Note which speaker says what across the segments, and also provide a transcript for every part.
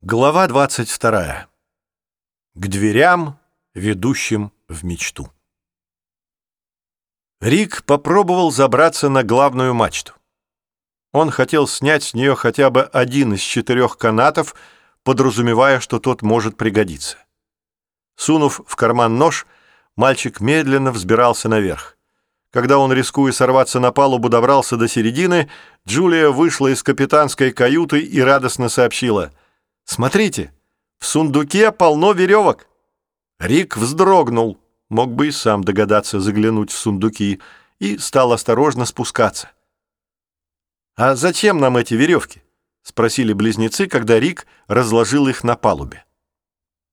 Speaker 1: Глава 22. К дверям, ведущим в мечту. Рик попробовал забраться на главную мачту. Он хотел снять с нее хотя бы один из четырех канатов, подразумевая, что тот может пригодиться. Сунув в карман нож, мальчик медленно взбирался наверх. Когда он, рискуя сорваться на палубу, добрался до середины, Джулия вышла из капитанской каюты и радостно сообщила — Смотрите, в сундуке полно веревок. Рик вздрогнул, мог бы и сам догадаться заглянуть в сундуки, и стал осторожно спускаться. «А зачем нам эти веревки?» — спросили близнецы, когда Рик разложил их на палубе.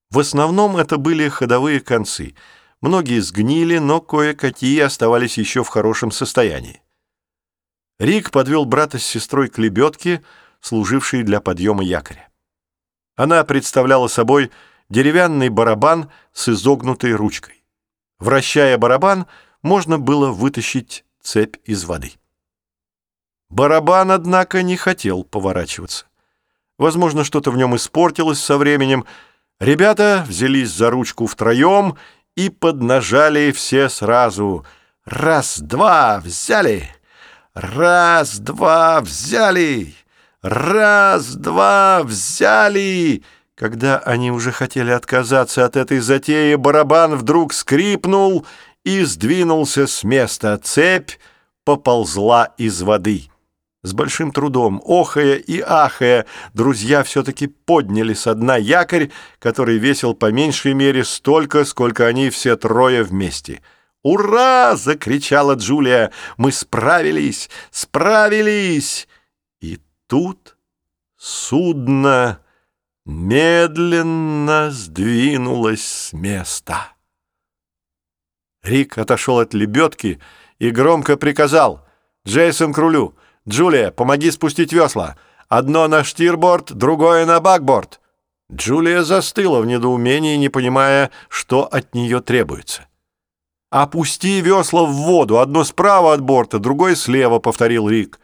Speaker 1: В основном это были ходовые концы. Многие сгнили, но кое-какие оставались еще в хорошем состоянии. Рик подвел брата с сестрой к лебедке, служившей для подъема якоря. Она представляла собой деревянный барабан с изогнутой ручкой. Вращая барабан, можно было вытащить цепь из воды. Барабан, однако, не хотел поворачиваться. Возможно, что-то в нем испортилось со временем. Ребята взялись за ручку втроем и поднажали все сразу. «Раз, два, взяли! Раз, два, взяли!» «Раз, два, взяли!» Когда они уже хотели отказаться от этой затеи, барабан вдруг скрипнул и сдвинулся с места. Цепь поползла из воды. С большим трудом, охая и ахая, друзья все-таки подняли со дна якорь, который весил по меньшей мере столько, сколько они все трое вместе. «Ура!» — закричала Джулия. «Мы справились! Справились!» Тут судно медленно сдвинулось с места. Рик отошел от лебедки и громко приказал «Джейсон к рулю! Джулия, помоги спустить весла! Одно на штирборд, другое на бакборд!» Джулия застыла в недоумении, не понимая, что от нее требуется. «Опусти весла в воду, одно справа от борта, другое слева», — повторил Рик.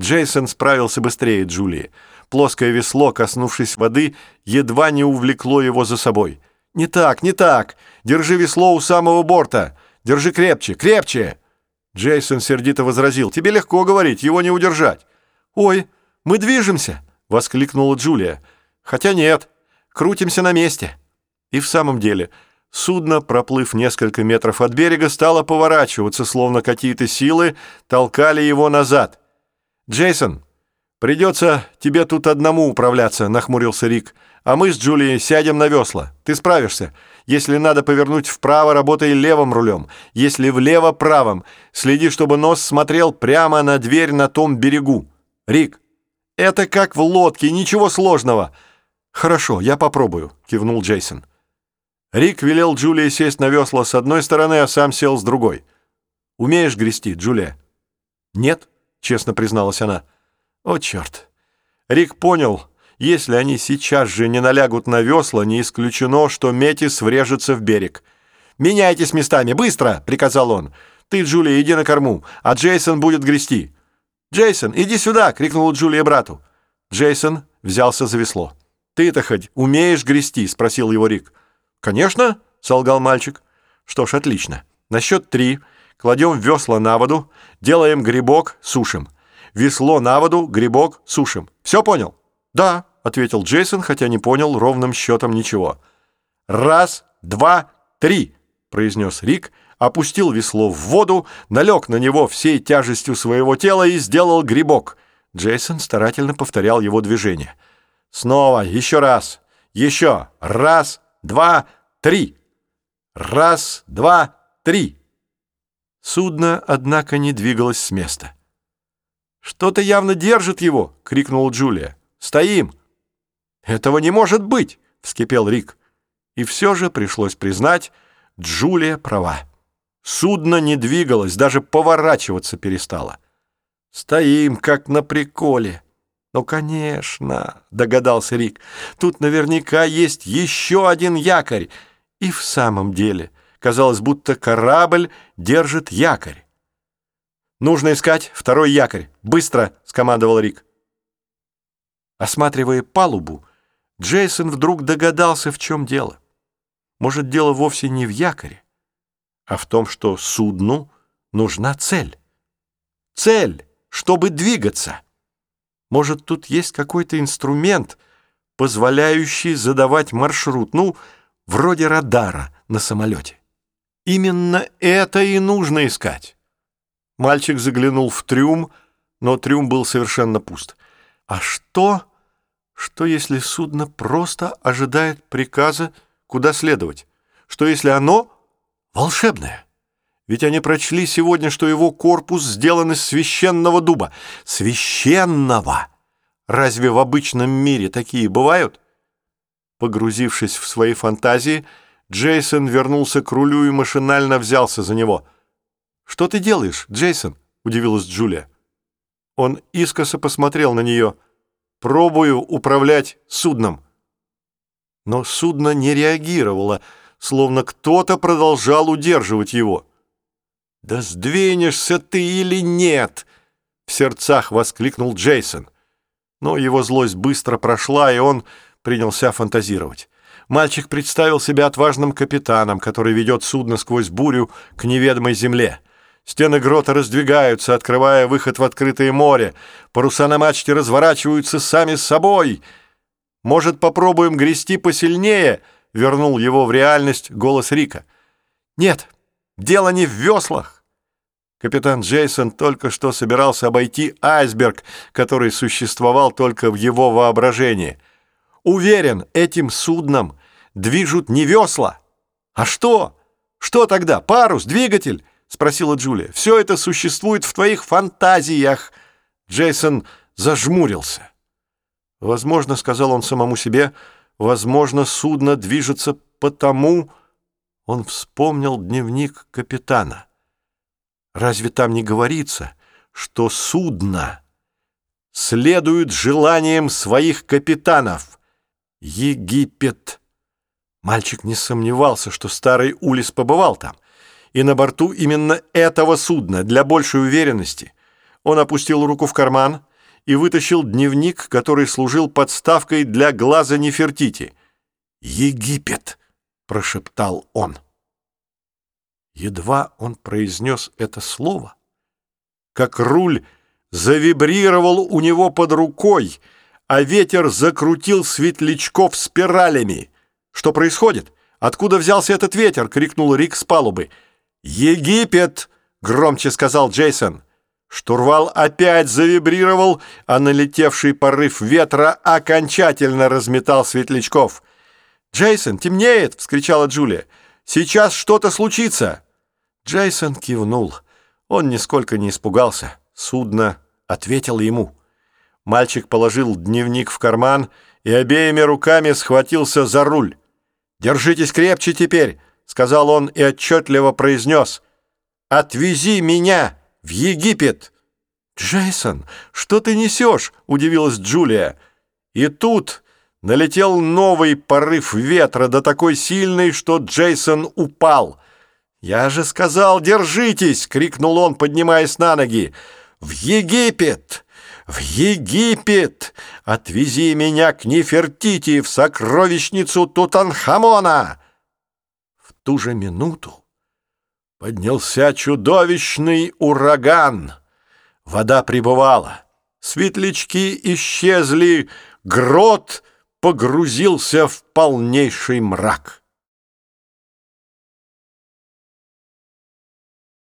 Speaker 1: Джейсон справился быстрее Джулии. Плоское весло, коснувшись воды, едва не увлекло его за собой. «Не так, не так! Держи весло у самого борта! Держи крепче, крепче!» Джейсон сердито возразил. «Тебе легко говорить, его не удержать». «Ой, мы движемся!» — воскликнула Джулия. «Хотя нет, крутимся на месте». И в самом деле, судно, проплыв несколько метров от берега, стало поворачиваться, словно какие-то силы толкали его назад. «Джейсон, придется тебе тут одному управляться», — нахмурился Рик. «А мы с Джулией сядем на весла. Ты справишься. Если надо повернуть вправо, работай левым рулем. Если влево — правым. Следи, чтобы нос смотрел прямо на дверь на том берегу. Рик, это как в лодке, ничего сложного». «Хорошо, я попробую», — кивнул Джейсон. Рик велел Джулии сесть на весла с одной стороны, а сам сел с другой. «Умеешь грести, Джулия?» «Нет», — честно призналась она. «О, черт!» Рик понял, если они сейчас же не налягут на весла, не исключено, что Метис врежется в берег. «Меняйтесь местами, быстро!» — приказал он. «Ты, Джулия, иди на корму, а Джейсон будет грести». «Джейсон, иди сюда!» — крикнула Джулия брату. Джейсон взялся за весло. «Ты-то хоть умеешь грести?» — спросил его Рик. «Конечно!» — солгал мальчик. «Что ж, отлично. На счет три кладем весла на воду, делаем грибок, сушим. Весло на воду, грибок, сушим. Все понял? Да, ответил Джейсон, хотя не понял ровным счетом ничего. Раз, два, три, произнес Рик, опустил весло в воду, налег на него всей тяжестью своего тела и сделал грибок. Джейсон старательно повторял его движение. Снова, еще раз, еще, раз, два, три. Раз, два, три. Судно, однако, не двигалось с места. «Что-то явно держит его!» — крикнула Джулия. «Стоим!» «Этого не может быть!» — вскипел Рик. И все же пришлось признать, Джулия права. Судно не двигалось, даже поворачиваться перестало. «Стоим, как на приколе!» «Ну, конечно!» — догадался Рик. «Тут наверняка есть еще один якорь!» И в самом деле — Казалось, будто корабль держит якорь. «Нужно искать второй якорь! Быстро!» — скомандовал Рик. Осматривая палубу, Джейсон вдруг догадался, в чем дело. Может, дело вовсе не в якоре, а в том, что судну нужна цель. Цель, чтобы двигаться. Может, тут есть какой-то инструмент, позволяющий задавать маршрут, ну, вроде радара на самолете. Именно это и нужно искать. Мальчик заглянул в трюм, но трюм был совершенно пуст. А что, что если судно просто ожидает приказа, куда следовать? Что если оно волшебное? Ведь они прочли сегодня, что его корпус сделан из священного дуба. Священного! Разве в обычном мире такие бывают? Погрузившись в свои фантазии, Джейсон вернулся к рулю и машинально взялся за него — «Что ты делаешь, Джейсон?» — удивилась Джулия. Он искоса посмотрел на нее. «Пробую управлять судном». Но судно не реагировало, словно кто-то продолжал удерживать его. «Да сдвинешься ты или нет?» — в сердцах воскликнул Джейсон. Но его злость быстро прошла, и он принялся фантазировать. Мальчик представил себя отважным капитаном, который ведет судно сквозь бурю к неведомой земле. Стены грота раздвигаются, открывая выход в открытое море. Паруса на мачте разворачиваются сами собой. «Может, попробуем грести посильнее?» — вернул его в реальность голос Рика. «Нет, дело не в веслах». Капитан Джейсон только что собирался обойти айсберг, который существовал только в его воображении. «Уверен, этим судном движут не весла. А что? Что тогда? Парус, двигатель?» — спросила Джулия. «Все это существует в твоих фантазиях!» Джейсон зажмурился. «Возможно, — сказал он самому себе, — возможно, судно движется потому...» Он вспомнил дневник капитана. «Разве там не говорится, что судно следует желаниям своих капитанов? Египет!» Мальчик не сомневался, что старый Улис побывал там и на борту именно этого судна для большей уверенности. Он опустил руку в карман и вытащил дневник, который служил подставкой для глаза Нефертити. «Египет!» — прошептал он. Едва он произнес это слово, как руль завибрировал у него под рукой, а ветер закрутил светлячков спиралями. «Что происходит? Откуда взялся этот ветер?» — крикнул Рик с палубы. «Египет!» — громче сказал Джейсон. Штурвал опять завибрировал, а налетевший порыв ветра окончательно разметал светлячков. «Джейсон, темнеет!» — вскричала Джулия. «Сейчас что-то случится!» Джейсон кивнул. Он нисколько не испугался. Судно ответило ему. Мальчик положил дневник в карман и обеими руками схватился за руль. «Держитесь крепче теперь!» сказал он и отчетливо произнес «Отвези меня в Египет!» «Джейсон, что ты несешь?» — удивилась Джулия. И тут налетел новый порыв ветра, да такой сильный, что Джейсон упал. «Я же сказал, держитесь!» — крикнул он, поднимаясь на ноги. «В Египет! В Египет! Отвези меня к Нефертити, в сокровищницу Тутанхамона!» ту же минуту поднялся чудовищный ураган. Вода прибывала, светлячки исчезли, грот погрузился в полнейший мрак.